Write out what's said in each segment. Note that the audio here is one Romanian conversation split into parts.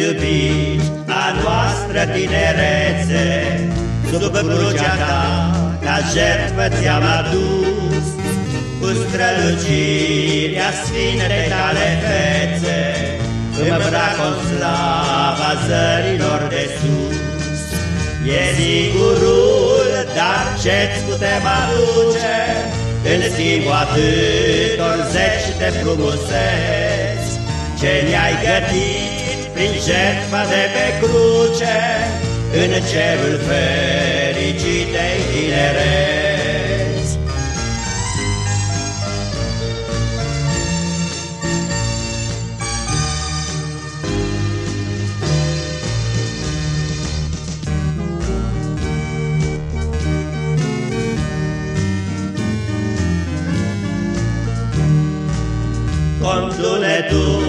iubit, a noastră tinerețe, Sub crucea ta, ca jertfă ți-am adus, Cu strălucirea sfintei tale fețe, Îmbrac o slava zărilor de sus. E singurul, dar ce-ți putem aduce, În schimbul atâtor zeci de frumuseți, Ce ne-ai gătit prin jertfa de pe cruce, în cerul fericitei tinereți. Condune tu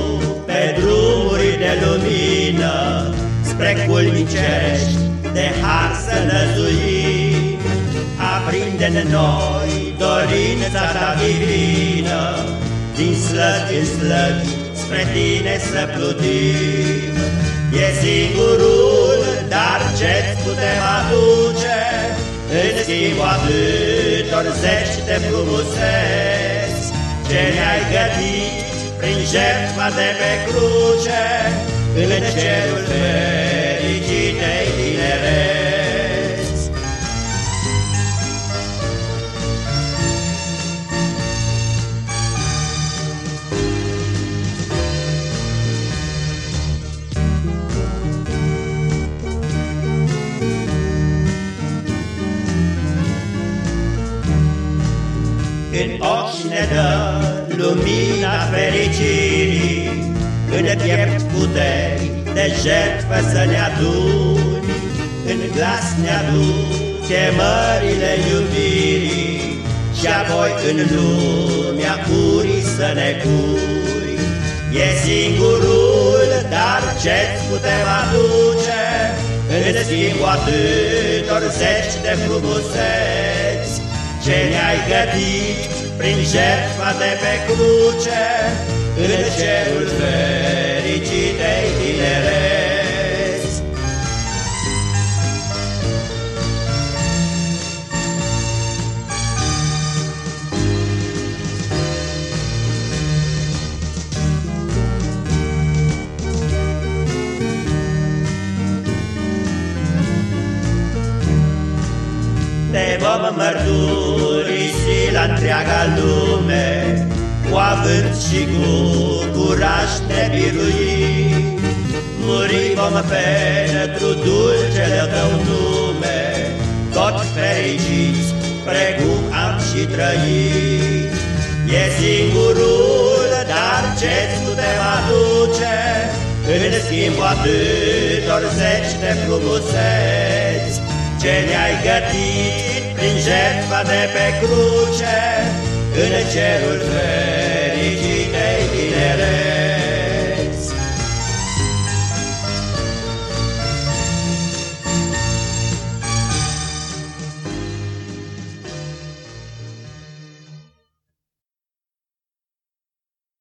spre culmi cerești, de har să năzuim. Aprinde în noi dorința ta divină, din slăvi în slăvi, spre tine să plutim. E singurul, dar ce-ți putem aduce, în schimbul atâtor zeci de frumuseți, ce ne-ai gătit prin jertfa de pe cruce, în cerul fericitei În ochi ne dă lumina fericirii, în piept puteri de jertfă să ne aduni, În glas ne aduc chemările iubirii, Și apoi în lumea curii să ne cui. E singurul, dar ce-ți putem aduce, În schimbul atâtor zeci de frumuseți, Ce ne-ai gătit prin jertfa de pe cruce, în cerul fericitei vom mărturisi la întreaga lume, cu avânt și cu curaj de birui. Muri vom pentru dulcele tău nume, tot fericiți, precum am și trăit. E singurul, dar ce-ți putem aduce, în schimbul atâtor zeci de frumuseți, ce ne-ai gătit prin jertfa de pe cruce, în cerul fericit.